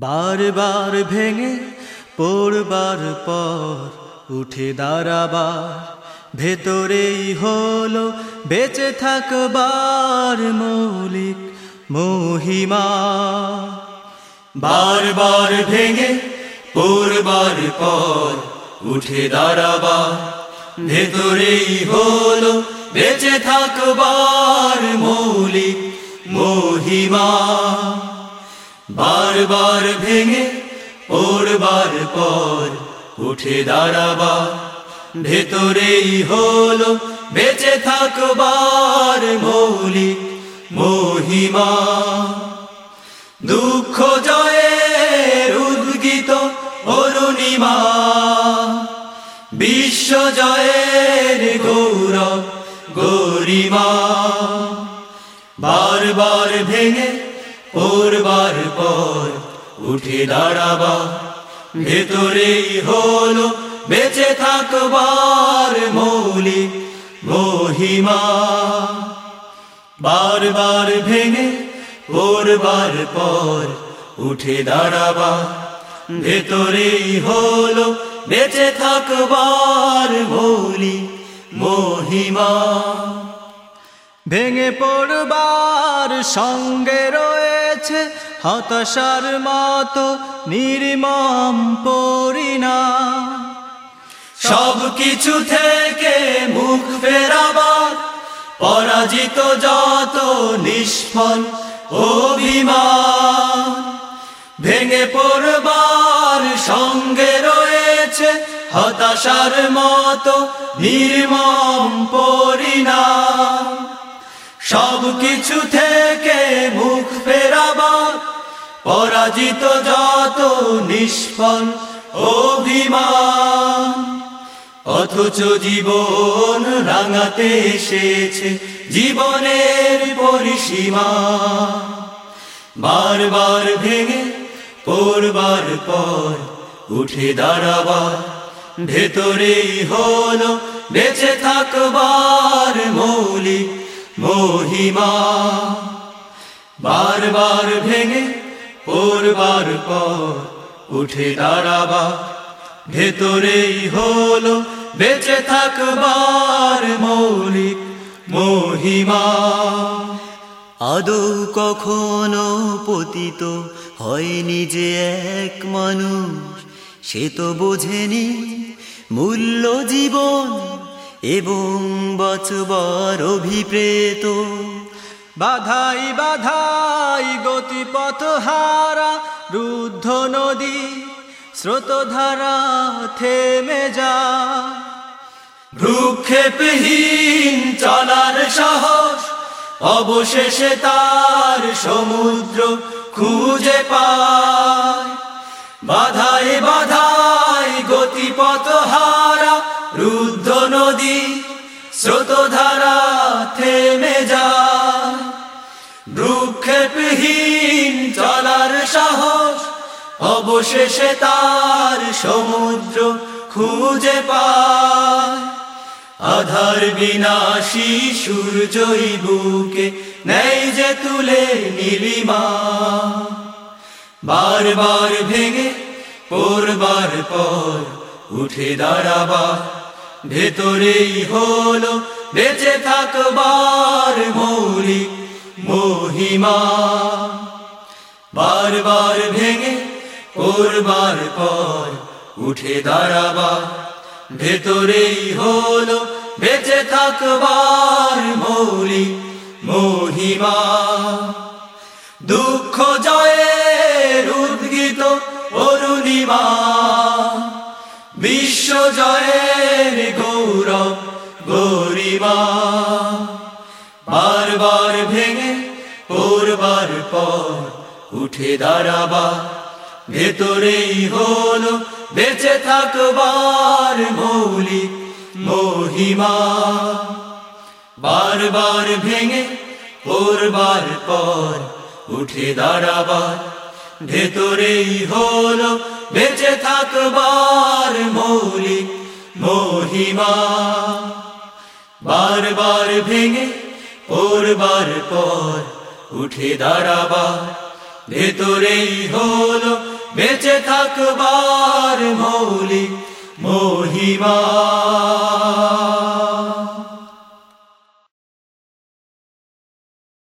বারবার ভেঙে পড়বার পর উঠে দাঁড়াবার। ভেতরেই হলো বেঁচে থাকবার মৌলিক মহিমা। বারবার ভেঙে পড়বার পর উঠে দাঁড়াবার। ভেতরেই হলো বেঁচে থাকবার মৌলিক মহিমা। বারবার ভেঙে, পড়বার পর উঠে দাঁড়াবার ভেতরেই হলো বেঁচে থাকবার মৌলিক মহিমা। দুঃখ জয়ের উদ্গীত অরুণিমা। বিশ্ব জয়ের গৌরব গরিমা। বারবার ভেঙে পড়বার পর উঠে দাঁড়াবা। ভেতরেই হলো বেঁচে থাকবার মৌলিক মহিমা। বারবার ভেঙে পড়বার পর উঠে দাঁড়াবা। ভেতরেই হলো বেঁচে থাকবার মৌলিক মহিমা। ভেঙে পড়বার সঙ্গে রয়েছে হতাশার মতো নির্মম পরিণা সব কিছু থেকে মুখ ফেরাবার, পরাজিত যত নিষ্ফল অভিমান। ভেঙে পড়বার সঙ্গে রয়েছে হতাশার মতো নির্মম পরিণাম। সব কিছু থেকে মুখ ফেরাবার পরাজিত যত নিষ্ফল অভিমান। অথচ জীবন রাঙাতে এসেছে জীবনের পরিসীমা। বারবার ভেঙে পড়বার পর উঠে দাঁড়াবার ভেতরেই হলো বেঁচে থাকবার মৌলিক মহিমা। বারবার ভেঙে পড়বার পর উঠে দাঁড়াবা। ভেতরেই হলো বেঁচে থাকবার মৌলিক মহিমা। আদৌ কখনো পতিত হয়নি যে এক মানুষ, সে তো বোঝেনি মূল্য জীবন এবং বচবার অভিপ্রেত। বাধাই বাধাই গতিপথ হারা রুদ্ধ নদী, স্রোতধারা থেমে যা। ভ্রুক্ষেপহীন চলার সাহস, অবশেষে তার সমুদ্র খুঁজে পায়। বাধাই অবশেষে তার সমুদ্র খুঁজে পায়। আধার বিনাশী সূর্যই বুকে নেই যে তুলে নীলিমা বারবার ভেঙে পড়বার পর উঠে দাঁড়াবার ভেতরেই হলো বেঁচে থাকবার মৌলিক মহিমা। বারবার ভেঙে পড়বার পর উঠে দাঁড়াবা। ভেতরেই হলো বেঁচে থাকবার মৌলিক মহিমা। দুঃখ জয়ের উদ্গীত অরুণিমা। বিশ্ব জয়ের গৌরব গরিমা। বারবার ভেঙে পড়বার পর উঠে দাঁড়াবার ভেতরেই হলো, বেঁচে থাকবার মৌলিক মহিমা। বারবার ভেঙে পড়বার পর উঠে দাঁড়াবার। ভেতরেই হলো, বেঁচে থাকবার মৌলিক মহিমা। বারবার ভেঙে পড়বার পর উঠে দাঁড়াবার। ভেতরেই হলো বেঁচে থাকবার মৌলিক মহিমা।